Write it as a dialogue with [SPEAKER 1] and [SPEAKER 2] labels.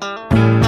[SPEAKER 1] Música